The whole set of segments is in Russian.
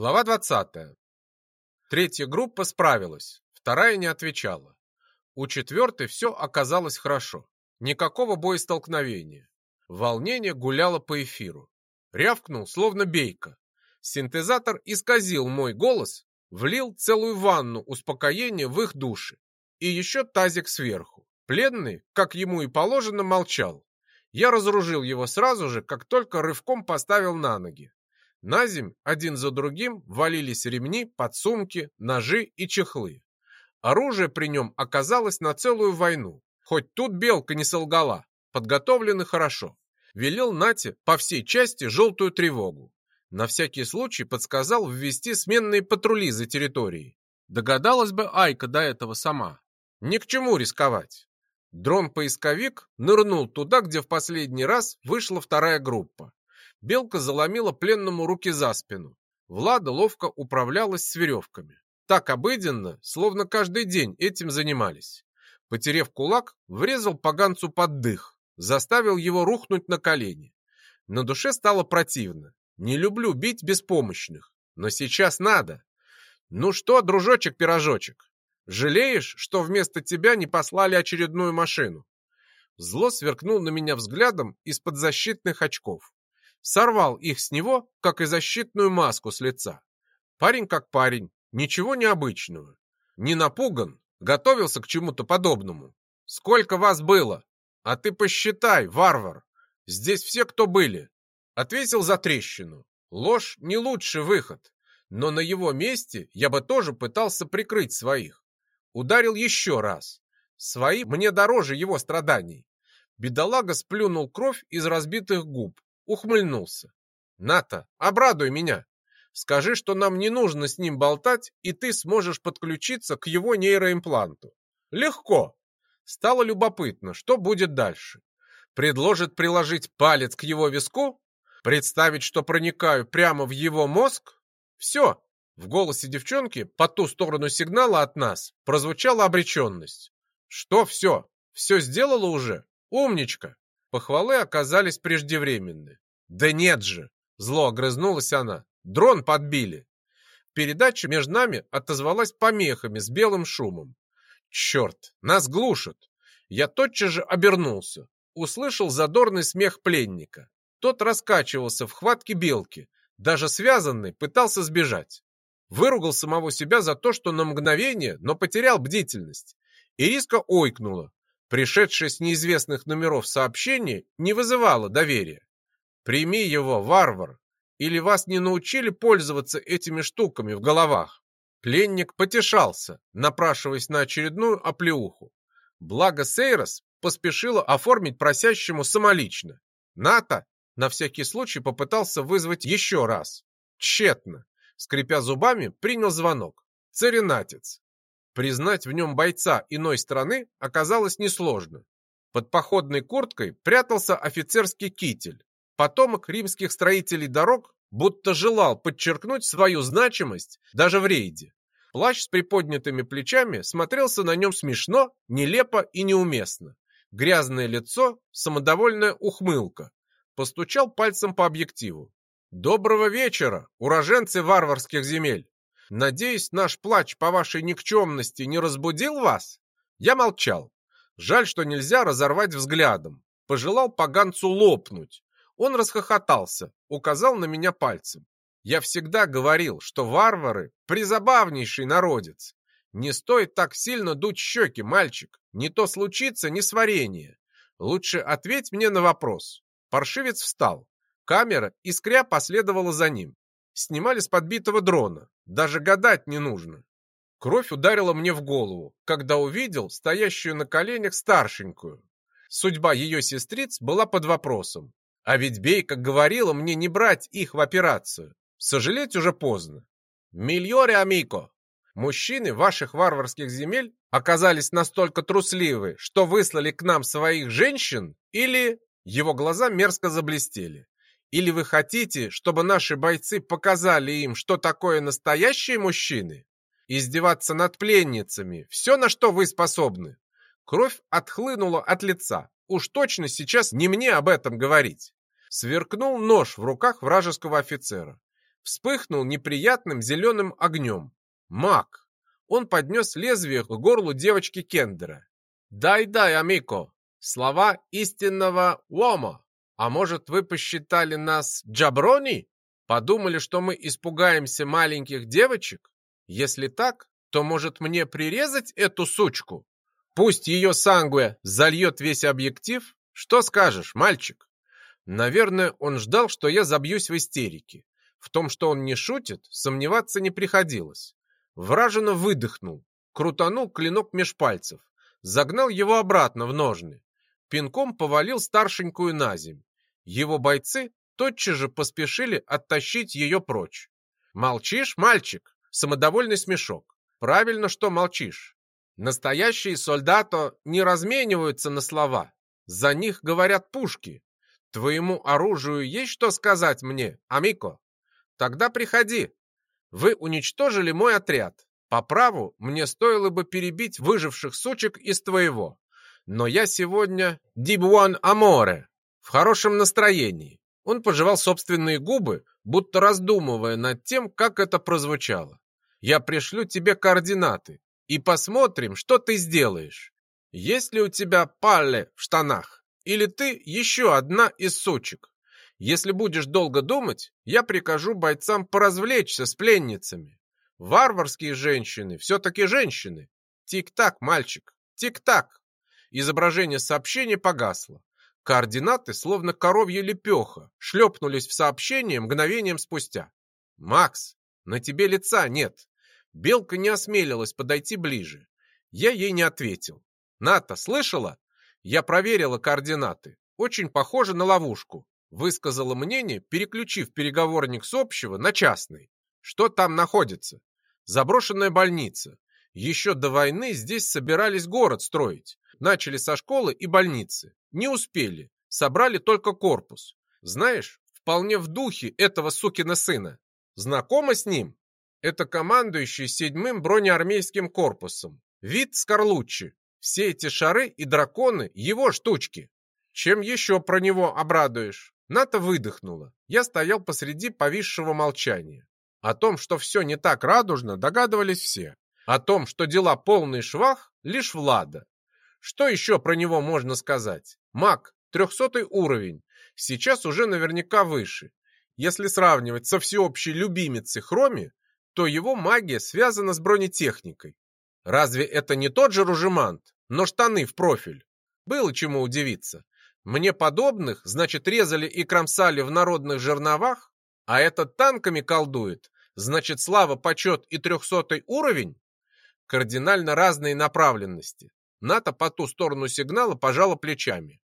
Глава 20. Третья группа справилась, вторая не отвечала. У четвертой все оказалось хорошо. Никакого боестолкновения. Волнение гуляло по эфиру. Рявкнул, словно бейка. Синтезатор исказил мой голос, влил целую ванну успокоения в их души. И еще тазик сверху. Пленный, как ему и положено, молчал. Я разоружил его сразу же, как только рывком поставил на ноги. На земь один за другим валились ремни, подсумки, ножи и чехлы. Оружие при нем оказалось на целую войну. Хоть тут белка не солгала, подготовлены хорошо. Велел Нате по всей части желтую тревогу. На всякий случай подсказал ввести сменные патрули за территорией. Догадалась бы Айка до этого сама. Ни к чему рисковать. Дрон-поисковик нырнул туда, где в последний раз вышла вторая группа. Белка заломила пленному руки за спину. Влада ловко управлялась с веревками. Так обыденно, словно каждый день этим занимались. Потерев кулак, врезал поганцу под дых, заставил его рухнуть на колени. На душе стало противно. Не люблю бить беспомощных, но сейчас надо. Ну что, дружочек-пирожочек, жалеешь, что вместо тебя не послали очередную машину? Зло сверкнул на меня взглядом из-под защитных очков сорвал их с него, как и защитную маску с лица. Парень как парень, ничего необычного. Не напуган, готовился к чему-то подобному. Сколько вас было? А ты посчитай, варвар. Здесь все, кто были. Ответил за трещину. Ложь не лучший выход. Но на его месте я бы тоже пытался прикрыть своих. Ударил еще раз. Свои мне дороже его страданий. Бедолага сплюнул кровь из разбитых губ ухмыльнулся. «Ната, обрадуй меня. Скажи, что нам не нужно с ним болтать, и ты сможешь подключиться к его нейроимпланту». «Легко». Стало любопытно, что будет дальше. Предложит приложить палец к его виску? Представить, что проникаю прямо в его мозг? Все. В голосе девчонки по ту сторону сигнала от нас прозвучала обреченность. Что все? Все сделала уже? Умничка. Похвалы оказались преждевременны. «Да нет же!» — зло огрызнулась она. «Дрон подбили!» Передача между нами отозвалась помехами с белым шумом. «Черт! Нас глушат!» Я тотчас же обернулся. Услышал задорный смех пленника. Тот раскачивался в хватке белки. Даже связанный пытался сбежать. Выругал самого себя за то, что на мгновение, но потерял бдительность. Ириска ойкнула, Пришедшее с неизвестных номеров сообщение не вызывало доверия. Прими его, варвар, или вас не научили пользоваться этими штуками в головах. Пленник потешался, напрашиваясь на очередную оплеуху. Благо Сейрос поспешила оформить просящему самолично. Ната на всякий случай попытался вызвать еще раз. Тщетно. Скрипя зубами, принял звонок. Царинатец. Признать в нем бойца иной страны оказалось несложно. Под походной курткой прятался офицерский китель. Потомок римских строителей дорог будто желал подчеркнуть свою значимость даже в рейде. Плащ с приподнятыми плечами смотрелся на нем смешно, нелепо и неуместно. Грязное лицо, самодовольная ухмылка. Постучал пальцем по объективу. «Доброго вечера, уроженцы варварских земель! Надеюсь, наш плач по вашей никчемности не разбудил вас? Я молчал. Жаль, что нельзя разорвать взглядом. Пожелал поганцу лопнуть. Он расхохотался, указал на меня пальцем. Я всегда говорил, что варвары — призабавнейший народец. Не стоит так сильно дуть щеки, мальчик. Не то случится несварение. Лучше ответь мне на вопрос. Паршивец встал. Камера, искря, последовала за ним. Снимали с подбитого дрона. Даже гадать не нужно. Кровь ударила мне в голову, когда увидел стоящую на коленях старшенькую. Судьба ее сестриц была под вопросом. А ведь Бейка говорила мне не брать их в операцию. Сожалеть уже поздно. Мильоре амико. Мужчины ваших варварских земель оказались настолько трусливы, что выслали к нам своих женщин? Или... Его глаза мерзко заблестели. Или вы хотите, чтобы наши бойцы показали им, что такое настоящие мужчины? Издеваться над пленницами – все, на что вы способны. Кровь отхлынула от лица. Уж точно сейчас не мне об этом говорить. Сверкнул нож в руках вражеского офицера. вспыхнул неприятным зеленым огнем. Маг. Он поднес лезвие к горлу девочки Кендера. «Дай-дай, амико!» Слова истинного Уома. А может, вы посчитали нас джаброни? Подумали, что мы испугаемся маленьких девочек? Если так, то, может, мне прирезать эту сучку? Пусть ее сангуэ зальет весь объектив? Что скажешь, мальчик? Наверное, он ждал, что я забьюсь в истерике. В том, что он не шутит, сомневаться не приходилось. Вражина выдохнул, крутанул клинок меж пальцев, загнал его обратно в ножны. Пинком повалил старшенькую на земь. Его бойцы тотчас же поспешили оттащить ее прочь. «Молчишь, мальчик?» Самодовольный смешок. «Правильно, что молчишь. Настоящие солдаты не размениваются на слова. За них говорят пушки. Твоему оружию есть что сказать мне, Амико? Тогда приходи. Вы уничтожили мой отряд. По праву мне стоило бы перебить выживших сучек из твоего. Но я сегодня дибуан аморе, в хорошем настроении. Он пожевал собственные губы, будто раздумывая над тем, как это прозвучало. Я пришлю тебе координаты и посмотрим, что ты сделаешь. Есть ли у тебя палле в штанах? Или ты еще одна из сучек? Если будешь долго думать, я прикажу бойцам поразвлечься с пленницами. Варварские женщины все-таки женщины. Тик-так, мальчик, тик-так. Изображение сообщения погасло. Координаты, словно коровья лепеха, шлепнулись в сообщение мгновением спустя. «Макс, на тебе лица нет». Белка не осмелилась подойти ближе. Я ей не ответил. «Ната, слышала? Я проверила координаты. Очень похоже на ловушку. Высказала мнение, переключив переговорник с общего на частный. Что там находится? Заброшенная больница. Еще до войны здесь собирались город строить. Начали со школы и больницы. Не успели. Собрали только корпус. Знаешь, вполне в духе этого сукина сына. Знакома с ним? Это командующий седьмым бронеармейским корпусом. Вид Скорлуччи. Все эти шары и драконы – его штучки. Чем еще про него обрадуешь? Ната выдохнула. Я стоял посреди повисшего молчания. О том, что все не так радужно, догадывались все. О том, что дела полный швах, лишь Влада. Что еще про него можно сказать? Маг, трехсотый уровень, сейчас уже наверняка выше. Если сравнивать со всеобщей любимицей Хроми, то его магия связана с бронетехникой. Разве это не тот же Ружемант, но штаны в профиль? Было чему удивиться. Мне подобных, значит, резали и кромсали в народных жерновах, а этот танками колдует, значит, слава, почет и трехсотый уровень? Кардинально разные направленности. НАТО по ту сторону сигнала пожала плечами.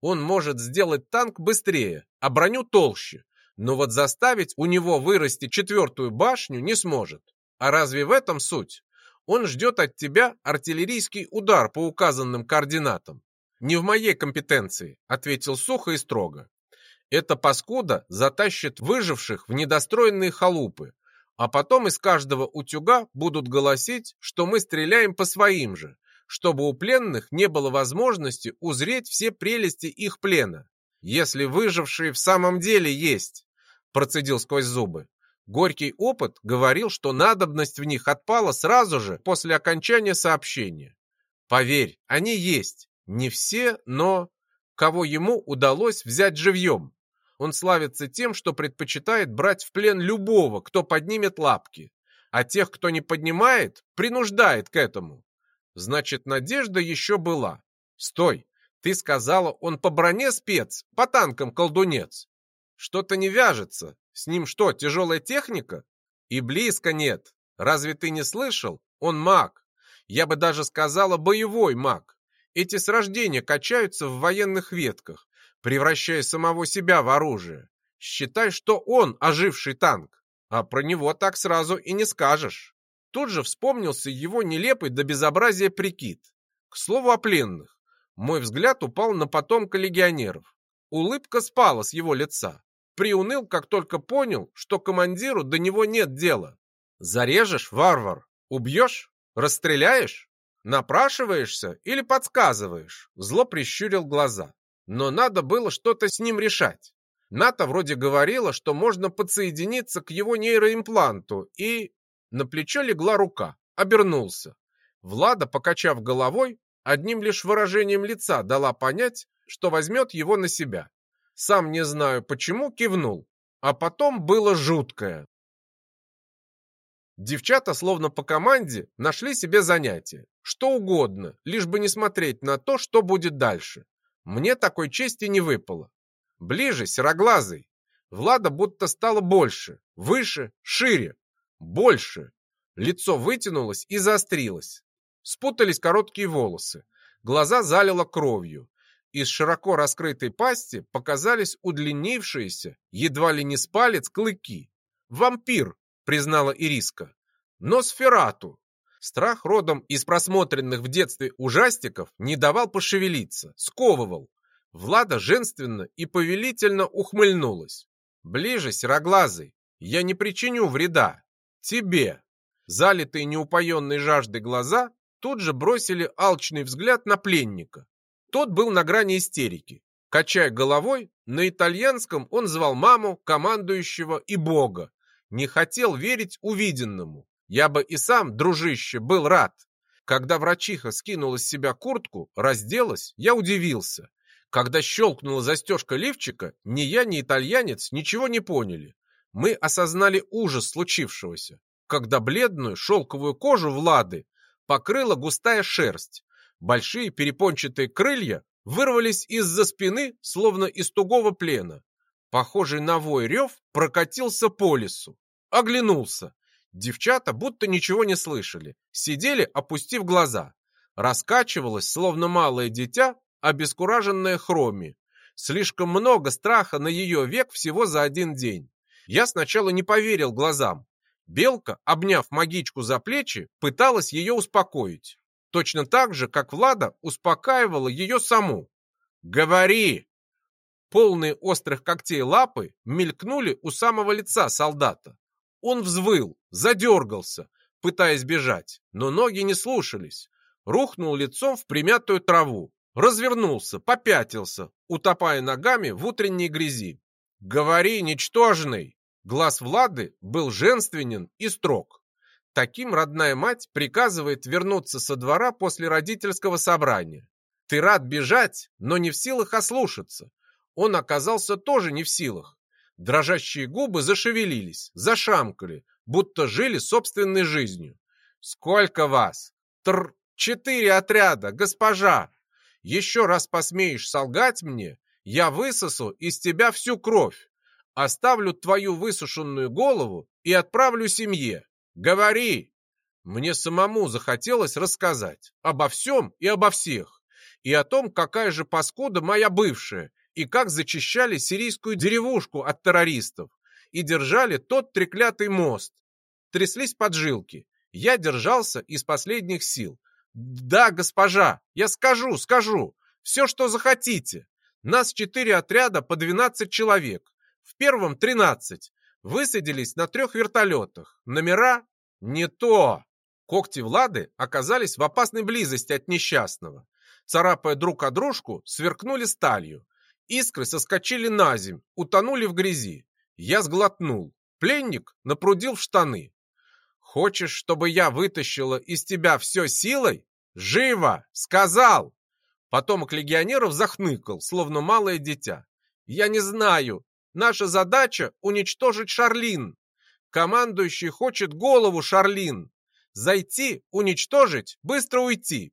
Он может сделать танк быстрее, а броню толще, но вот заставить у него вырасти четвертую башню не сможет. А разве в этом суть? Он ждет от тебя артиллерийский удар по указанным координатам. «Не в моей компетенции», — ответил сухо и строго. «Эта паскуда затащит выживших в недостроенные халупы, а потом из каждого утюга будут голосить, что мы стреляем по своим же, чтобы у пленных не было возможности узреть все прелести их плена. Если выжившие в самом деле есть», — процедил сквозь зубы. Горький опыт говорил, что надобность в них отпала сразу же после окончания сообщения. Поверь, они есть. Не все, но... Кого ему удалось взять живьем. Он славится тем, что предпочитает брать в плен любого, кто поднимет лапки. А тех, кто не поднимает, принуждает к этому. Значит, надежда еще была. Стой, ты сказала, он по броне спец, по танкам колдунец. Что-то не вяжется. С ним что, тяжелая техника? И близко нет. Разве ты не слышал? Он маг. Я бы даже сказала, боевой маг. Эти с рождения качаются в военных ветках, превращая самого себя в оружие. Считай, что он оживший танк. А про него так сразу и не скажешь. Тут же вспомнился его нелепый до безобразия прикид. К слову о пленных. Мой взгляд упал на потомка легионеров. Улыбка спала с его лица приуныл, как только понял, что командиру до него нет дела. Зарежешь, варвар? Убьешь? Расстреляешь? Напрашиваешься или подсказываешь? Зло прищурил глаза. Но надо было что-то с ним решать. Ната вроде говорила, что можно подсоединиться к его нейроимпланту, и... На плечо легла рука, обернулся. Влада, покачав головой, одним лишь выражением лица дала понять, что возьмет его на себя. Сам не знаю почему, кивнул. А потом было жуткое. Девчата, словно по команде, нашли себе занятие. Что угодно, лишь бы не смотреть на то, что будет дальше. Мне такой чести не выпало. Ближе, сероглазый. Влада будто стало больше, выше, шире, больше. Лицо вытянулось и заострилось. Спутались короткие волосы. Глаза залило кровью. Из широко раскрытой пасти показались удлинившиеся, едва ли не с палец, клыки. «Вампир!» — признала Ириска. «Носферату!» Страх родом из просмотренных в детстве ужастиков не давал пошевелиться, сковывал. Влада женственно и повелительно ухмыльнулась. «Ближе, сероглазый, я не причиню вреда. Тебе!» Залитые неупоенной жаждой глаза тут же бросили алчный взгляд на пленника. Тот был на грани истерики. Качая головой, на итальянском он звал маму, командующего и бога. Не хотел верить увиденному. Я бы и сам, дружище, был рад. Когда врачиха скинула с себя куртку, разделась, я удивился. Когда щелкнула застежка лифчика, ни я, ни итальянец ничего не поняли. Мы осознали ужас случившегося, когда бледную шелковую кожу Влады покрыла густая шерсть. Большие перепончатые крылья вырвались из-за спины, словно из тугого плена. Похожий на вой рев прокатился по лесу. Оглянулся. Девчата будто ничего не слышали, сидели, опустив глаза. Раскачивалась, словно малое дитя, обескураженное хроми. Слишком много страха на ее век всего за один день. Я сначала не поверил глазам. Белка, обняв магичку за плечи, пыталась ее успокоить. Точно так же, как Влада успокаивала ее саму. «Говори!» Полные острых когтей лапы мелькнули у самого лица солдата. Он взвыл, задергался, пытаясь бежать, но ноги не слушались. Рухнул лицом в примятую траву, развернулся, попятился, утопая ногами в утренней грязи. «Говори, ничтожный!» Глаз Влады был женственен и строг. Таким родная мать приказывает вернуться со двора после родительского собрания. Ты рад бежать, но не в силах ослушаться. Он оказался тоже не в силах. Дрожащие губы зашевелились, зашамкали, будто жили собственной жизнью. «Сколько вас?» «Тр... Четыре отряда, госпожа! Еще раз посмеешь солгать мне, я высосу из тебя всю кровь, оставлю твою высушенную голову и отправлю семье. Говори!» Мне самому захотелось рассказать обо всем и обо всех, и о том, какая же паскуда моя бывшая, и как зачищали сирийскую деревушку от террористов и держали тот треклятый мост. Тряслись поджилки. Я держался из последних сил. «Да, госпожа, я скажу, скажу. Все, что захотите. Нас четыре отряда по 12 человек. В первом 13. Высадились на трех вертолетах. Номера? Не то. Когти Влады оказались в опасной близости от несчастного. Царапая друг о дружку, сверкнули сталью. Искры соскочили на земь, утонули в грязи. Я сглотнул. Пленник напрудил в штаны. «Хочешь, чтобы я вытащила из тебя все силой? Живо! Сказал!» Потомок легионеров захныкал, словно малое дитя. «Я не знаю. Наша задача — уничтожить Шарлин. Командующий хочет голову Шарлин. Зайти, уничтожить, быстро уйти».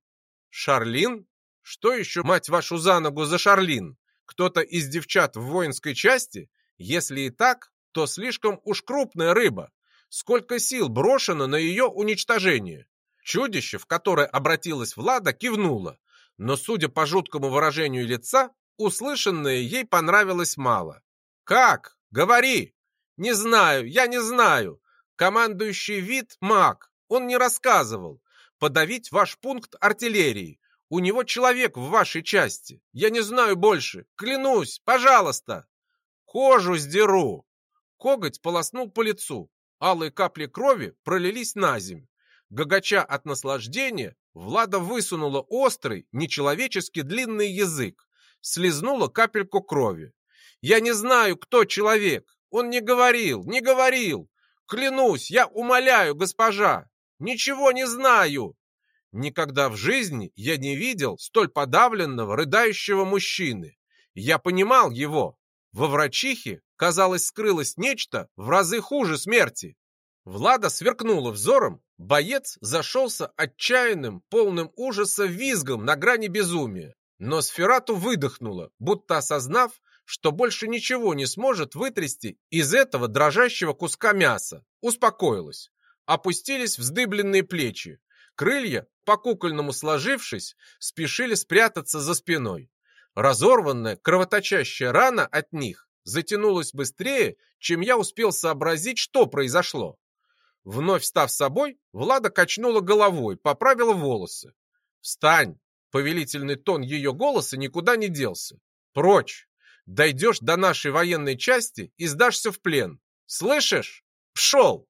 «Шарлин? Что еще, мать вашу, за ногу за Шарлин?» Кто-то из девчат в воинской части? Если и так, то слишком уж крупная рыба. Сколько сил брошено на ее уничтожение? Чудище, в которое обратилась Влада, кивнуло. Но, судя по жуткому выражению лица, услышанное ей понравилось мало. «Как? Говори!» «Не знаю, я не знаю. Командующий вид маг. Он не рассказывал. Подавить ваш пункт артиллерии. У него человек в вашей части. Я не знаю больше. Клянусь, пожалуйста. Кожу сдеру. Коготь полоснул по лицу. Алые капли крови пролились на земь. Гагача от наслаждения, Влада высунула острый, нечеловечески длинный язык, слезнула капельку крови. Я не знаю, кто человек. Он не говорил, не говорил. Клянусь, я умоляю, госпожа. Ничего не знаю. Никогда в жизни я не видел столь подавленного, рыдающего мужчины. Я понимал его. Во врачихе, казалось, скрылось нечто в разы хуже смерти. Влада сверкнула взором, боец зашелся отчаянным, полным ужаса визгом на грани безумия. Но Сферату выдохнула, будто осознав, что больше ничего не сможет вытрясти из этого дрожащего куска мяса. Успокоилась. Опустились вздыбленные плечи. Крылья, по-кукольному сложившись, спешили спрятаться за спиной. Разорванная, кровоточащая рана от них затянулась быстрее, чем я успел сообразить, что произошло. Вновь став собой, Влада качнула головой, поправила волосы. «Встань!» Повелительный тон ее голоса никуда не делся. «Прочь! Дойдешь до нашей военной части и сдашься в плен. Слышишь? Пшел!»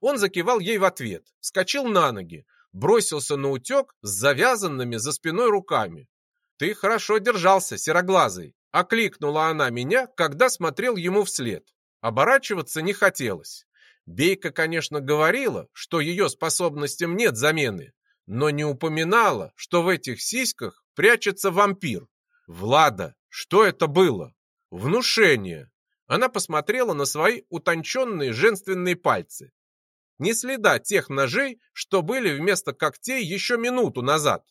Он закивал ей в ответ, вскочил на ноги, бросился на утек с завязанными за спиной руками. «Ты хорошо держался, сероглазый!» — окликнула она меня, когда смотрел ему вслед. Оборачиваться не хотелось. Бейка, конечно, говорила, что ее способностям нет замены, но не упоминала, что в этих сиськах прячется вампир. Влада, что это было? Внушение. Она посмотрела на свои утонченные женственные пальцы. Ни следа тех ножей, что были вместо когтей еще минуту назад.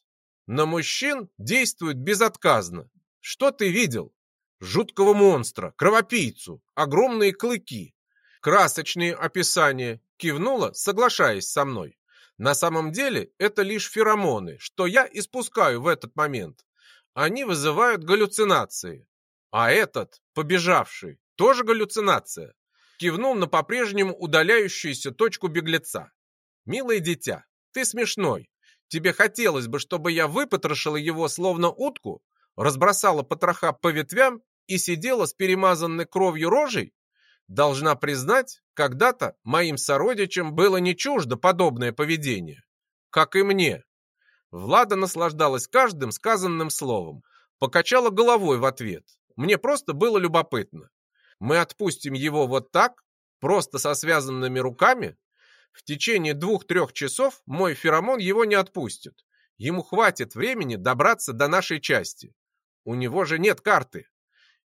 На мужчин действует безотказно. Что ты видел? Жуткого монстра, кровопийцу, огромные клыки, Красочные описания, кивнула, соглашаясь со мной. На самом деле это лишь феромоны, что я испускаю в этот момент. Они вызывают галлюцинации. А этот, побежавший, тоже галлюцинация. Кивнул на по-прежнему удаляющуюся точку беглеца. «Милое дитя, ты смешной. Тебе хотелось бы, чтобы я выпотрошила его словно утку, разбросала потроха по ветвям и сидела с перемазанной кровью рожей? Должна признать, когда-то моим сородичам было не чуждо подобное поведение. Как и мне. Влада наслаждалась каждым сказанным словом, покачала головой в ответ. Мне просто было любопытно. Мы отпустим его вот так, просто со связанными руками? В течение двух-трех часов мой феромон его не отпустит. Ему хватит времени добраться до нашей части. У него же нет карты.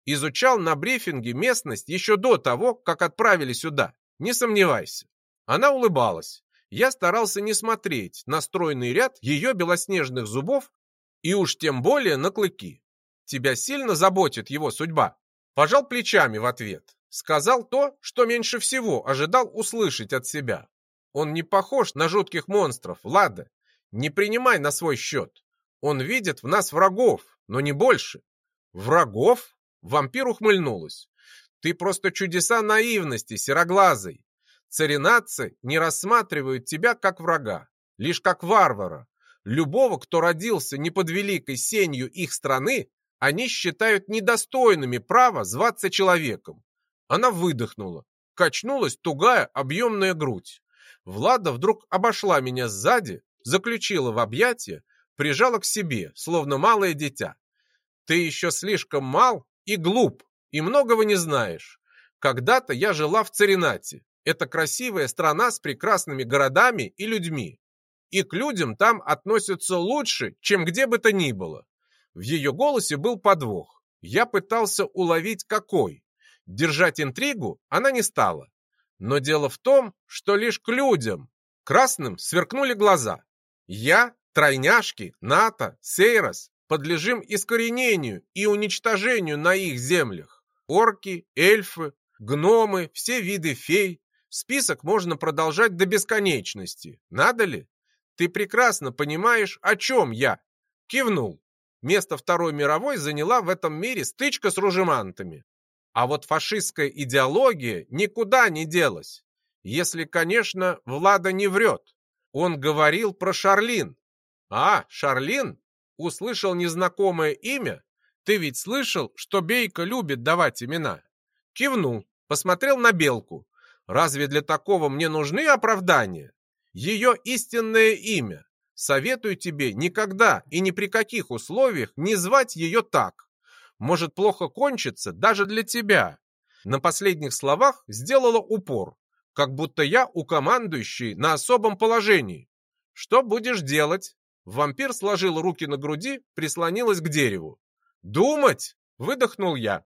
Изучал на брифинге местность еще до того, как отправили сюда. Не сомневайся. Она улыбалась. Я старался не смотреть на стройный ряд ее белоснежных зубов и уж тем более на клыки. Тебя сильно заботит его судьба? Пожал плечами в ответ. Сказал то, что меньше всего ожидал услышать от себя. Он не похож на жутких монстров, Лада. Не принимай на свой счет. Он видит в нас врагов, но не больше. Врагов? Вампир ухмыльнулась. «Ты просто чудеса наивности, сероглазый. Царинатцы не рассматривают тебя как врага, лишь как варвара. Любого, кто родился не под великой сенью их страны, они считают недостойными права зваться человеком». Она выдохнула. Качнулась тугая объемная грудь. Влада вдруг обошла меня сзади, заключила в объятия, прижала к себе, словно малое дитя. «Ты еще слишком мал, и глуп, и многого не знаешь. Когда-то я жила в Царинате. Это красивая страна с прекрасными городами и людьми. И к людям там относятся лучше, чем где бы то ни было. В ее голосе был подвох. Я пытался уловить какой. Держать интригу она не стала. Но дело в том, что лишь к людям. Красным сверкнули глаза. Я, тройняшки, НАТО, Сейрос подлежим искоренению и уничтожению на их землях. Орки, эльфы, гномы, все виды фей. Список можно продолжать до бесконечности. Надо ли? Ты прекрасно понимаешь, о чем я. Кивнул. Место Второй мировой заняла в этом мире стычка с ружемантами. А вот фашистская идеология никуда не делась. Если, конечно, Влада не врет. Он говорил про Шарлин. А, Шарлин? услышал незнакомое имя? Ты ведь слышал, что Бейка любит давать имена? Кивнул, посмотрел на Белку. Разве для такого мне нужны оправдания? Ее истинное имя. Советую тебе никогда и ни при каких условиях не звать ее так. может плохо кончиться даже для тебя. На последних словах сделала упор, как будто я у командующей на особом положении. Что будешь делать? Вампир сложил руки на груди, прислонилась к дереву. «Думать!» — выдохнул я.